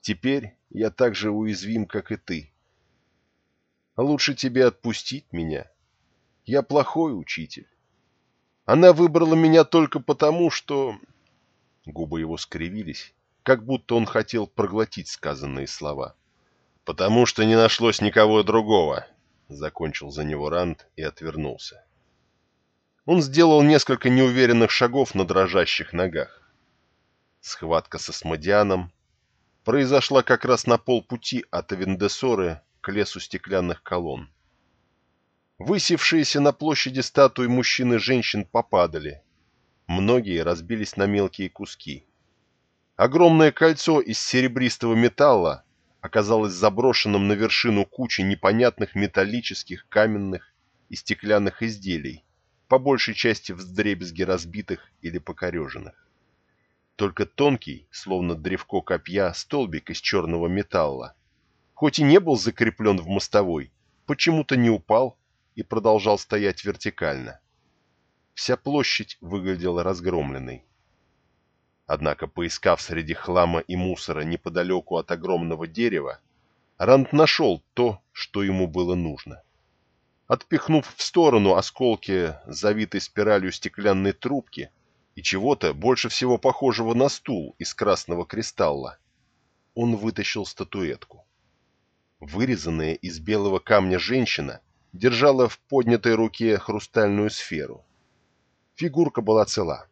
«Теперь я так же уязвим, как и ты. Лучше тебе отпустить меня. Я плохой учитель. Она выбрала меня только потому, что...» Губы его скривились, как будто он хотел проглотить сказанные слова. «Потому что не нашлось никого другого», — закончил за него Ранд и отвернулся. Он сделал несколько неуверенных шагов на дрожащих ногах. Схватка со Смодианом произошла как раз на полпути от Авендесоры к лесу стеклянных колонн. Высевшиеся на площади статуи мужчин и женщин попадали. Многие разбились на мелкие куски. Огромное кольцо из серебристого металла оказалось заброшенным на вершину кучи непонятных металлических, каменных и стеклянных изделий, по большей части вдребезги разбитых или покореженных. Только тонкий, словно древко копья, столбик из черного металла. Хоть и не был закреплен в мостовой, почему-то не упал и продолжал стоять вертикально. Вся площадь выглядела разгромленной. Однако, поискав среди хлама и мусора неподалеку от огромного дерева, Ранд нашел то, что ему было нужно. Отпихнув в сторону осколки завитой спиралью стеклянной трубки, и чего-то больше всего похожего на стул из красного кристалла. Он вытащил статуэтку. Вырезанная из белого камня женщина держала в поднятой руке хрустальную сферу. Фигурка была цела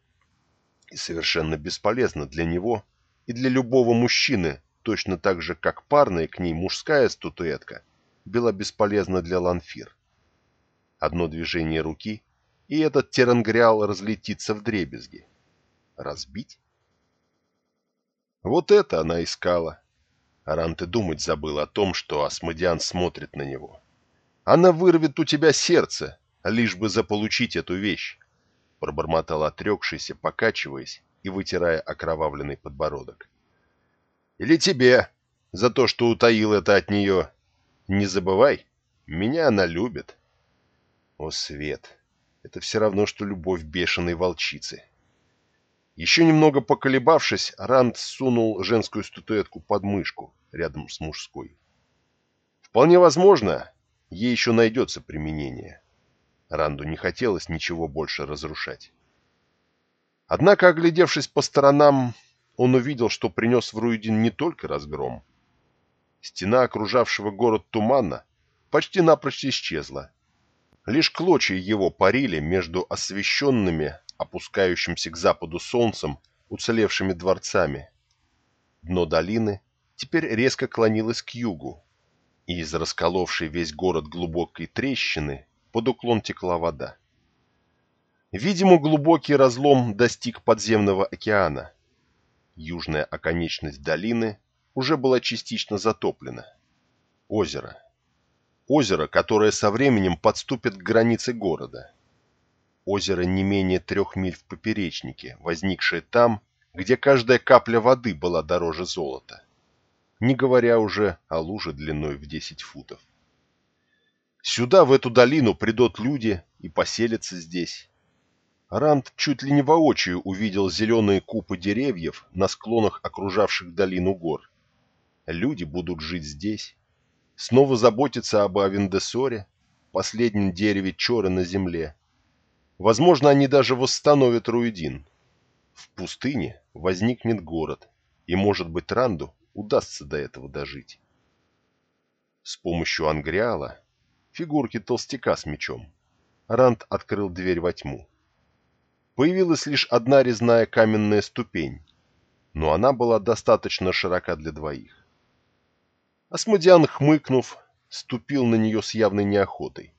и совершенно бесполезна для него и для любого мужчины, точно так же, как парная к ней мужская статуэтка была бесполезна для Ланфир. Одно движение руки, и этот терангриал разлетится в дребезги. Разбить? Вот это она искала. Аранте думать забыл о том, что Асмодиан смотрит на него. Она вырвет у тебя сердце, лишь бы заполучить эту вещь, пробормотал отрекшийся, покачиваясь и вытирая окровавленный подбородок. Или тебе, за то, что утаил это от нее. Не забывай, меня она любит. О, Свет! Это все равно, что любовь бешеной волчицы. Еще немного поколебавшись, Ранд сунул женскую статуэтку под мышку рядом с мужской. Вполне возможно, ей еще найдется применение. Ранду не хотелось ничего больше разрушать. Однако, оглядевшись по сторонам, он увидел, что принес в Руидин не только разгром. Стена окружавшего город тумана почти напрочь исчезла, Лишь клочья его парили между освещенными, опускающимся к западу солнцем, уцелевшими дворцами. Дно долины теперь резко клонилась к югу, и из расколовшей весь город глубокой трещины под уклон текла вода. Видимо, глубокий разлом достиг подземного океана. Южная оконечность долины уже была частично затоплена. Озеро. Озеро, которое со временем подступит к границе города. Озеро не менее трех миль в поперечнике, возникшее там, где каждая капля воды была дороже золота. Не говоря уже о луже длиной в 10 футов. Сюда, в эту долину, придут люди и поселятся здесь. Ранд чуть ли не воочию увидел зеленые купы деревьев на склонах окружавших долину гор. Люди будут жить здесь, снова заботиться об Авендесоре, последнем дереве Чоры на земле. Возможно, они даже восстановят Руидин. В пустыне возникнет город, и, может быть, Ранду удастся до этого дожить. С помощью ангриала, фигурки толстяка с мечом, Ранд открыл дверь во тьму. Появилась лишь одна резная каменная ступень, но она была достаточно широка для двоих. Асмодиан, хмыкнув, ступил на нее с явной неохотой.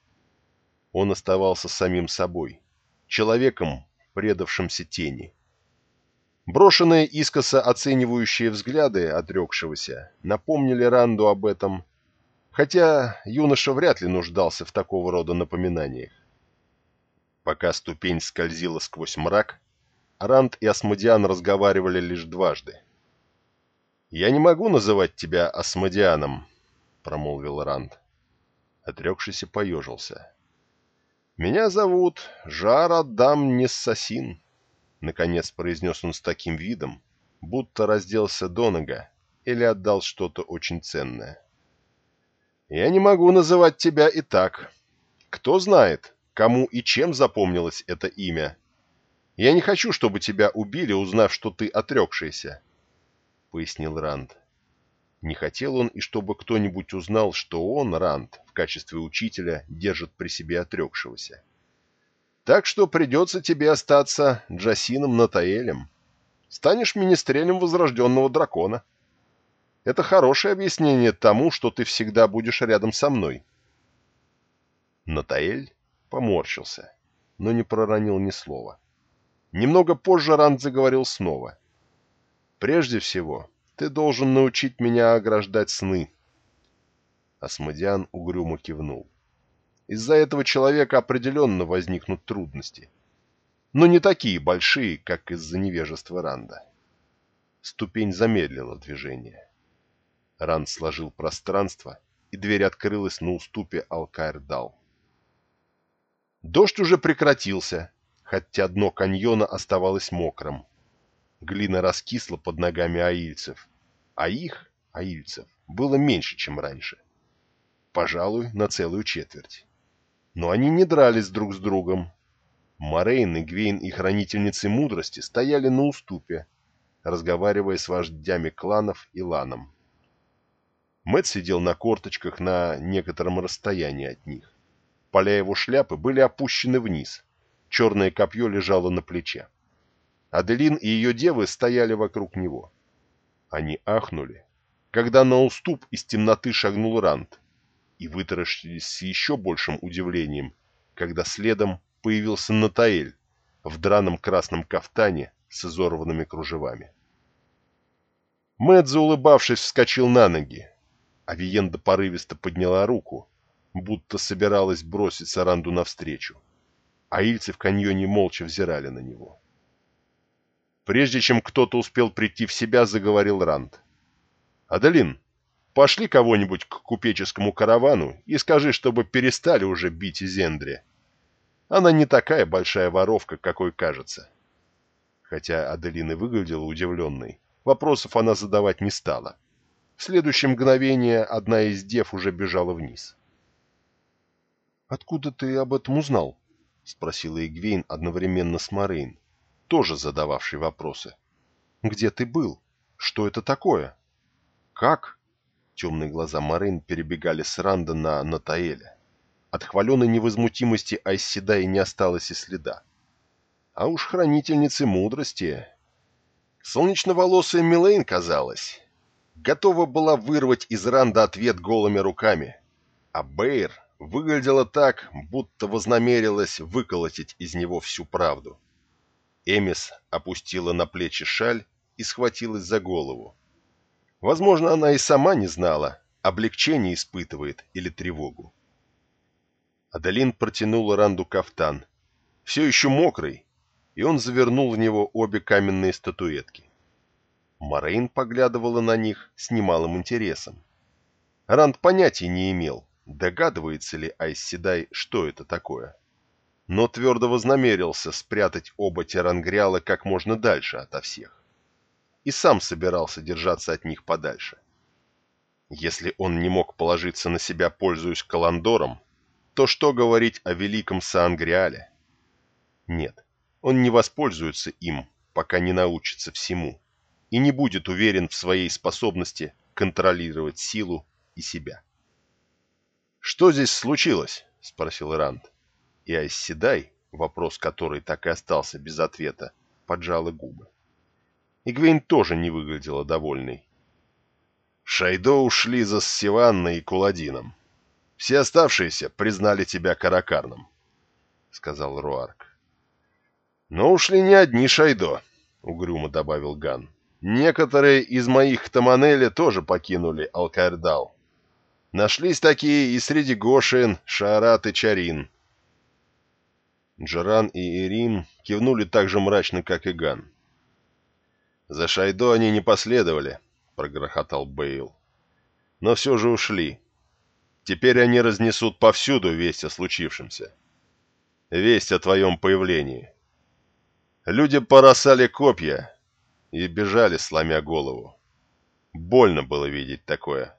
Он оставался самим собой, человеком, предавшимся тени. Брошенные искоса оценивающие взгляды отрекшегося напомнили Ранду об этом, хотя юноша вряд ли нуждался в такого рода напоминаниях. Пока ступень скользила сквозь мрак, Ранд и Асмодиан разговаривали лишь дважды. «Я не могу называть тебя Асмодианом», — промолвил Ранд. Отрекшийся поежился. «Меня зовут Жар Адам Нессасин», — наконец произнес он с таким видом, будто разделся до нога или отдал что-то очень ценное. «Я не могу называть тебя и так. Кто знает, кому и чем запомнилось это имя. Я не хочу, чтобы тебя убили, узнав, что ты отрекшийся», — пояснил Ранд. Не хотел он и чтобы кто-нибудь узнал, что он, Ранд, в качестве учителя, держит при себе отрекшегося. «Так что придется тебе остаться Джасином Натаэлем. Станешь министрелем возрожденного дракона. Это хорошее объяснение тому, что ты всегда будешь рядом со мной». Натаэль поморщился, но не проронил ни слова. Немного позже Ранд заговорил снова. «Прежде всего, ты должен научить меня ограждать сны». Асмодиан угрюмо кивнул. «Из-за этого человека определенно возникнут трудности. Но не такие большие, как из-за невежества Ранда». Ступень замедлила движение. Ранд сложил пространство, и дверь открылась на уступе Алкаэр-Дал. Дождь уже прекратился, хотя дно каньона оставалось мокрым. Глина раскисла под ногами аильцев, а их, аильцев, было меньше, чем раньше. Пожалуй, на целую четверть. Но они не дрались друг с другом. Морейн, Игвейн и Хранительницы Мудрости стояли на уступе, разговаривая с вождями кланов и ланом. Мэт сидел на корточках на некотором расстоянии от них. Поля его шляпы были опущены вниз. Черное копье лежало на плече. Аделин и ее девы стояли вокруг него. Они ахнули, когда на уступ из темноты шагнул Рант, и вытаращились с еще большим удивлением, когда следом появился Натаэль в драном красном кафтане с изорванными кружевами. Мэдзе, улыбавшись, вскочил на ноги. Авиенда порывисто подняла руку, будто собиралась бросить Саранду навстречу. А ильцы в каньоне молча взирали на него. Прежде чем кто-то успел прийти в себя, заговорил Ранд. «Адалин, пошли кого-нибудь к купеческому каравану и скажи, чтобы перестали уже бить Изендре. Она не такая большая воровка, какой кажется». Хотя Аделина выглядела удивленной, вопросов она задавать не стала. В следующее мгновение одна из дев уже бежала вниз. «Откуда ты об этом узнал?» — спросила Игвейн одновременно с Морейн, тоже задававшей вопросы. «Где ты был? Что это такое?» «Как?» Темные глаза Морейн перебегали с Ранда на Натаэля. От хваленой невозмутимости Айсседай не осталось и следа. А уж хранительницы мудрости... Солнечноволосая Милейн казалась. готова была вырвать из Ранда ответ голыми руками, а Бэйр выглядела так, будто вознамерилась выколотить из него всю правду. Эмис опустила на плечи шаль и схватилась за голову. Возможно, она и сама не знала, облегчение испытывает или тревогу. Адалин протянула Ранду кафтан, все еще мокрый, и он завернул в него обе каменные статуэтки. Морейн поглядывала на них с немалым интересом. Ранд понятия не имел, догадывается ли Айсседай, что это такое. Но твердо вознамерился спрятать оба тирангриала как можно дальше ото всех. И сам собирался держаться от них подальше. Если он не мог положиться на себя, пользуясь Каландором, то что говорить о великом Саангриале? Нет, он не воспользуется им, пока не научится всему, и не будет уверен в своей способности контролировать силу и себя. «Что здесь случилось?» — спросил Ранд. И Айсседай, вопрос который так и остался без ответа, поджала губы. Игвейн тоже не выглядела довольной. «Шайдо ушли за Сиванной и Куладином. Все оставшиеся признали тебя Каракарном», — сказал Руарк. «Но ушли не одни Шайдо», — угрюмо добавил Ган. «Некоторые из моих Таманели тоже покинули Алкаэрдал. Нашлись такие и среди Гошин, Шаарат и Чарин». Джаран и Ирин кивнули так же мрачно, как и Ган. «За Шайдо они не последовали», — прогрохотал Бейл. «Но все же ушли. Теперь они разнесут повсюду весть о случившемся. Весть о твоем появлении». Люди поросали копья и бежали, сломя голову. Больно было видеть такое.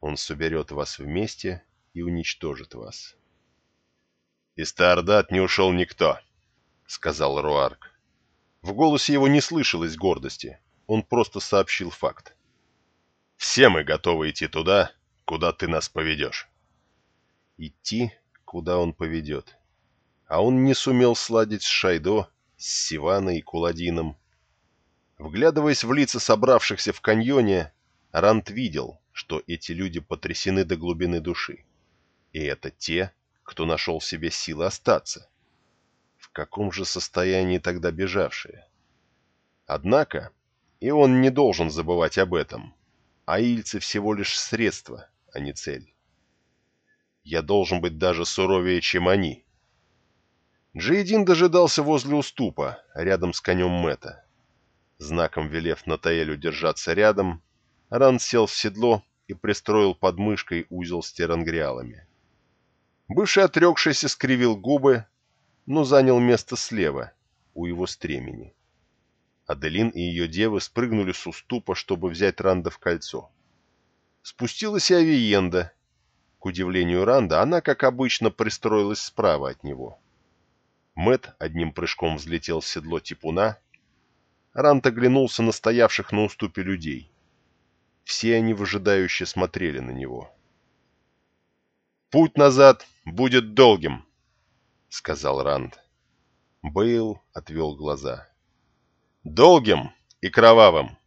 Он соберет вас вместе и уничтожит вас. «Из Таордат не ушел никто», — сказал Руарк. В голосе его не слышалось гордости, он просто сообщил факт. «Все мы готовы идти туда, куда ты нас поведешь». Идти, куда он поведет а он не сумел сладить с Шайдо, с Сиваной и Куладином. Вглядываясь в лица собравшихся в каньоне, Рант видел, что эти люди потрясены до глубины души. И это те, кто нашел в себе силы остаться. В каком же состоянии тогда бежавшие? Однако, и он не должен забывать об этом. Аильцы всего лишь средство, а не цель. Я должен быть даже суровее, чем они, Джейдин дожидался возле уступа, рядом с конем Мэта. Знаком велев Натаэлю держаться рядом, Ран сел в седло и пристроил под мышкой узел с терангриалами. Бывший отрекшийся скривил губы, но занял место слева, у его стремени. Аделин и ее девы спрыгнули с уступа, чтобы взять Ранда в кольцо. Спустилась и Авиенда. К удивлению Ранда, она, как обычно, пристроилась справа от него. Мэт одним прыжком взлетел в седло типуна. Рант оглянулся на стоявших на уступе людей. Все они выжидающе смотрели на него. «Путь назад будет долгим», — сказал Ранд. Бейл отвел глаза. «Долгим и кровавым!»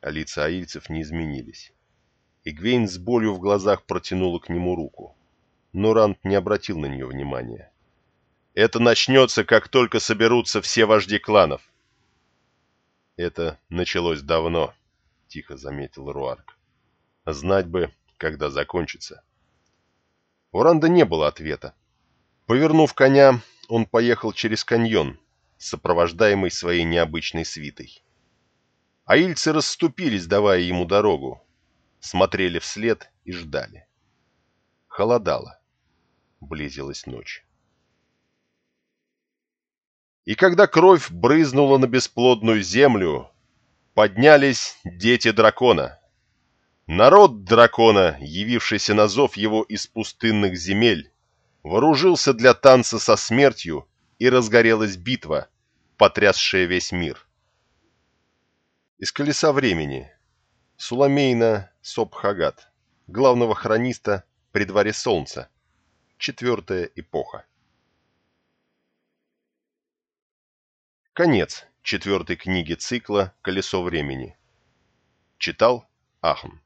А лица аильцев не изменились. Игвейн с болью в глазах протянула к нему руку. Но Ранд не обратил на нее внимания. Это начнется, как только соберутся все вожди кланов. Это началось давно, тихо заметил Руарк. Знать бы, когда закончится. У Ранда не было ответа. Повернув коня, он поехал через каньон, сопровождаемый своей необычной свитой. Аильцы расступились, давая ему дорогу, смотрели вслед и ждали. Холодало. Близилась ночь. И когда кровь брызнула на бесплодную землю, поднялись дети дракона. Народ дракона, явившийся на зов его из пустынных земель, вооружился для танца со смертью, и разгорелась битва, потрясшая весь мир. Из колеса времени. Суламейна Собхагат, главного хрониста при дворе солнца. Четвертая эпоха. Конец четвертой книги цикла «Колесо времени». Читал Ахм.